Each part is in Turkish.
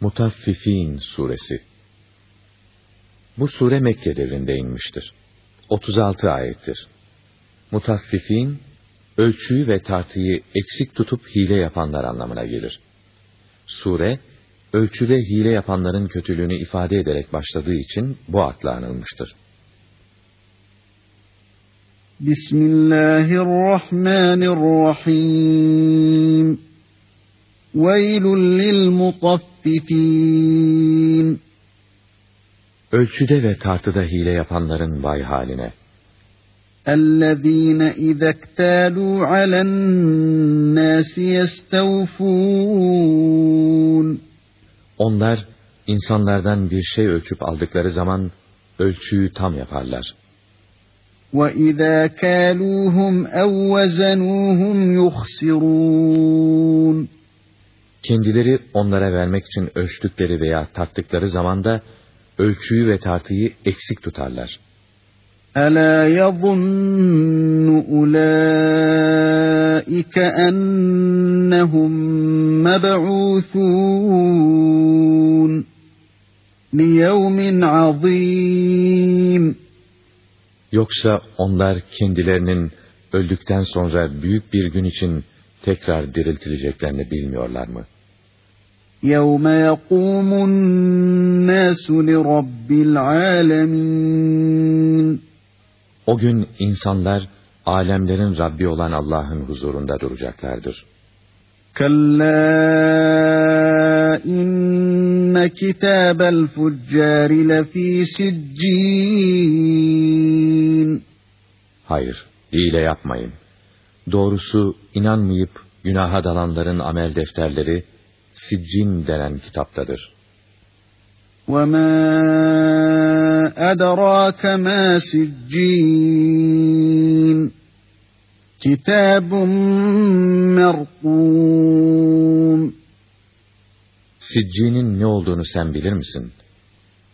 Mutaffifin suresi Bu sure Mekke devrinde inmiştir. 36 ayettir. Mutaffifin, ölçüyü ve tartıyı eksik tutup hile yapanlar anlamına gelir. Sure, ölçüde hile yapanların kötülüğünü ifade ederek başladığı için bu adla anılmıştır. Bismillahirrahmanirrahim. Veylül lil mutaffifin. Ölçüde ve tartıda hile yapanların vay haline. اَلَّذ۪ينَ اِذَا اكْتَالُوا عَلَى النَّاسِ يَسْتَوْفُونَ Onlar insanlardan bir şey ölçüp aldıkları zaman ölçüyü tam yaparlar. وَإِذَا كَالُوهُمْ اَوْ وَزَنُوهُمْ يُخْسِرُونَ Kendileri onlara vermek için ölçtükleri veya tarttıkları zaman da ölçüyü ve tartıyı eksik tutarlar. أَلَا يَظُنُّ أُولَٰئِكَ أَنَّهُمْ مَبْعُوثُونَ لِيَوْمٍ عَظِيمٍ Yoksa onlar kendilerinin öldükten sonra büyük bir gün için tekrar diriltileceklerini bilmiyorlar mı? يَوْمَ يَقُومُ النَّاسُ لِرَبِّ الْعَالَمِينَ O gün insanlar alemlerin Rabbi olan Allah'ın huzurunda duracaklardır. كلا إن كتاب الفجار لفي سجين Hayır, hile yapmayın. Doğrusu inanmayıp günaha dalanların amel defterleri Siccin denen kitaptadır. وَمَا أَدَرَاكَ مَا سِجِّينَ كِتَابٌ مَرْقُومٌ Siccinin ne olduğunu sen bilir misin?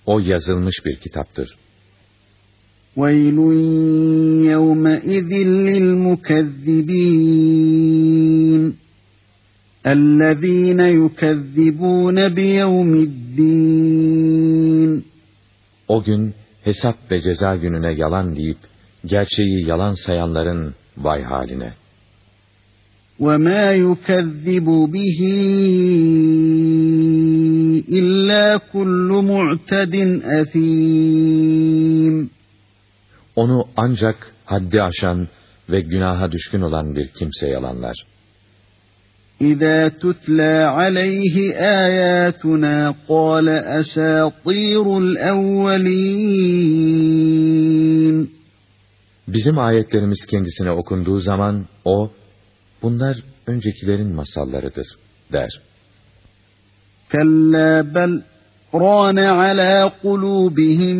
O yazılmış bir kitaptır. وَيْلٌ يَوْمَئِذٍ لِلْمُكَذِّبِينَ اَلَّذ۪ينَ يُكَذِّبُونَ بِيَوْمِ الدِّينِ O gün hesap ve ceza gününe yalan deyip gerçeği yalan sayanların vay haline. وَمَا يُكَذِّبُ بِهِ إِلَّا كُلُّ مُعْتَدٍ أَثِيمٍ Onu ancak haddi aşan ve günaha düşkün olan bir kimse yalanlar. إِذَا تُتْلَى عَلَيْهِ آيَاتُنَا قَالَ أَسَاطِيرُ الْأَوَّلِينَ Bizim ayetlerimiz kendisine okunduğu zaman o, bunlar öncekilerin masallarıdır der. كَلَّا بَلْ رَانَ عَلَى قُلُوبِهِمْ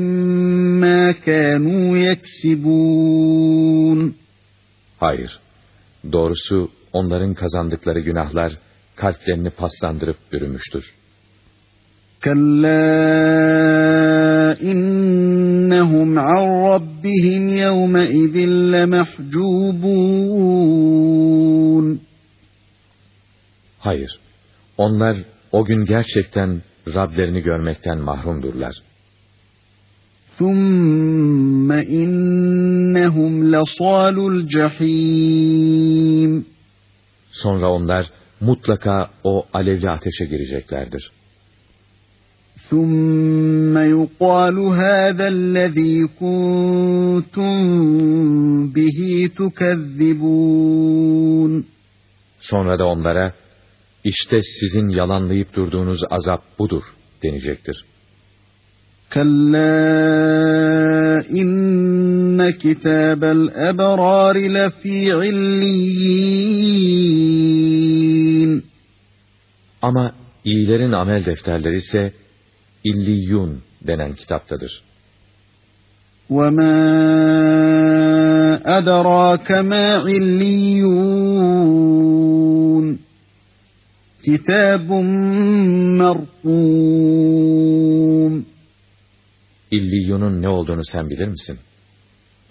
مَا كَانُوا يَكْسِبُونَ Hayır, doğrusu onların kazandıkları günahlar kalplerini paslandırıp bürümüştür. كَلَّا إِنَّهُمْ عَنْ رَبِّهِمْ يَوْمَئِذٍ لَمَحْجُوبُونَ Hayır, onlar o gün gerçekten Rablerini görmekten mahrumdurlar. ثُمَّ اِنَّهُمْ لَصَالُ الْجَح۪يمِ Sonra onlar mutlaka o alevli ateşe gireceklerdir. ثُمَّ يُقَالُ هَذَا الَّذ۪ي كُنْتُمْ بِهِ تُكَذِّبُونَ Sonra da onlara, işte sizin yalanlayıp durduğunuz azap budur denecektir. كَلَّا إِنَّ كِتَابَ الْأَبْرَارِ لَفِي عِلِّيِّينَ Ama iyilerin amel defterleri ise İlliyun denen kitaptadır. وَمَا أَدَرَاكَ مَا عِلِّيُّونَ kitabun merkum. İlliyun'un ne olduğunu sen bilir misin?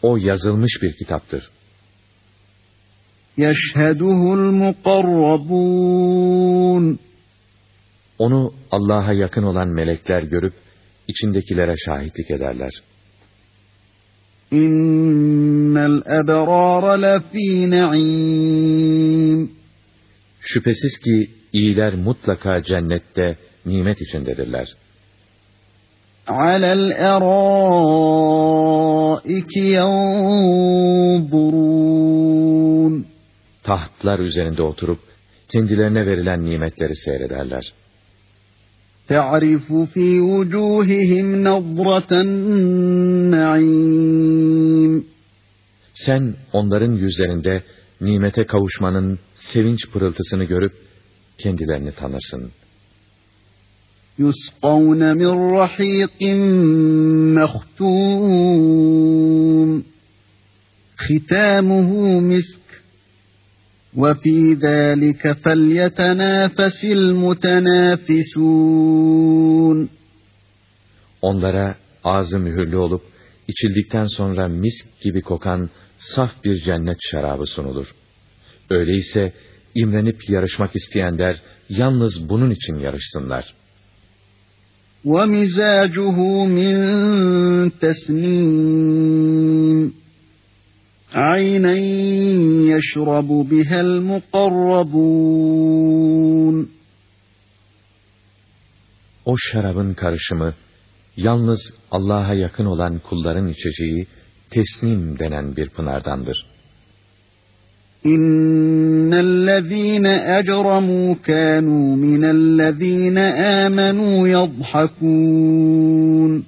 O yazılmış bir kitaptır. Yeşheduhul mukarrabun. Onu Allah'a yakın olan melekler görüp içindekilere şahitlik ederler. İnnel ebrara lefî ne'im. Şüphesiz ki iyiler mutlaka cennette nimet içindedirler. Alel erâiki yanzurûn. Tahtlar üzerinde oturup, kendilerine verilen nimetleri seyrederler. تعرف في وجوههم نظرة النعيم Sen onların yüzlerinde nimete kavuşmanın sevinç pırıltısını görüp kendilerini tanırsın. يُسْقَوْنَ مِنْ رَحِيقٍ مَخْتُومٍ خِتَامُهُ مِسْكٍ وَفِي ذَٰلِكَ فَلْيَتَنَافَسِ الْمُتَنَافِسُونَ Onlara ağzı mühürlü olup, içildikten sonra misk gibi kokan saf bir cennet şarabı sunulur. Öyleyse imrenip yarışmak isteyenler yalnız bunun için yarışsınlar. وَمِزَاجُهُ مِنْ تَسْنِيمٍ عَيْنًا يَشْرَبُ بِهَا الْمُقَرَّبُونَ O şarabın karışımı, yalnız Allah'a yakın olan kulların içeceği, tesnim denen bir pınardandır. İnnellezîne ecramû kânû minellezîne âmenû yadhakûn.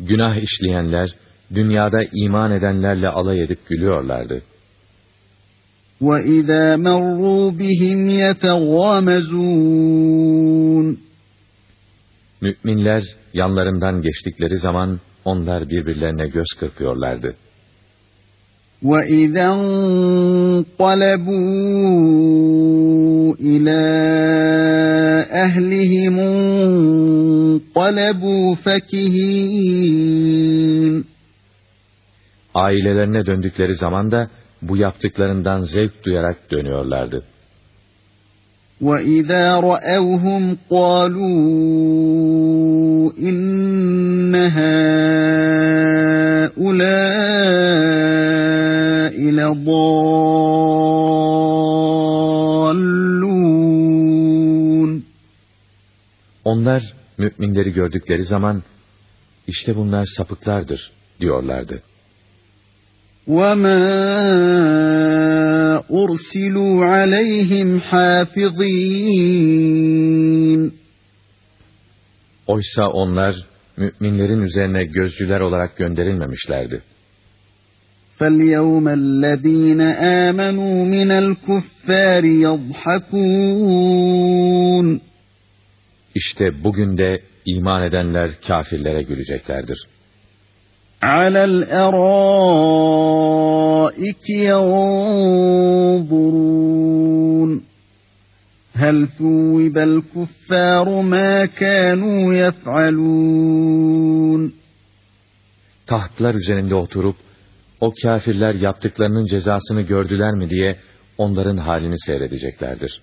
Günah işleyenler, dünyada iman edenlerle alay edip gülüyorlardı. وَإِذَا مَرُّوا بِهِمْ يَتَغَامَزُونَ Müminler yanlarından geçtikleri zaman onlar birbirlerine göz kırpıyorlardı. وَإِذَا انقلبوا إِلَى أَهْلِهِمْ انقلبوا فَكِهِينَ Ailelerine döndükleri zaman da bu yaptıklarından zevk duyarak dönüyorlardı. وَإِذَا رَأَوْهُمْ قَالُوا إِنَّ هَٰؤُلَاءِ لَضَالُّونَ Onlar müminleri gördükleri zaman işte bunlar sapıklardır diyorlardı. وَمَا أُرْسِلُوا عَلَيْهِمْ حَافِظِينَ Oysa onlar müminlerin üzerine gözcüler olarak gönderilmemişlerdi. فَالْيَوْمَ الَّذ۪ينَ آمَنُوا مِنَ الْكُفَّارِ يَضْحَكُونَ İşte bugün de iman edenler kafirlere güleceklerdir. عَلَى الْأَرَائِكِ يَنظُرُونَ هَلْ ثُوِّبَ الْكُفَّارُ مَا كَانُوا يَفْعَلُونَ Tahtlar üzerinde oturup, o kafirler yaptıklarının cezasını gördüler mi diye onların halini seyredeceklerdir.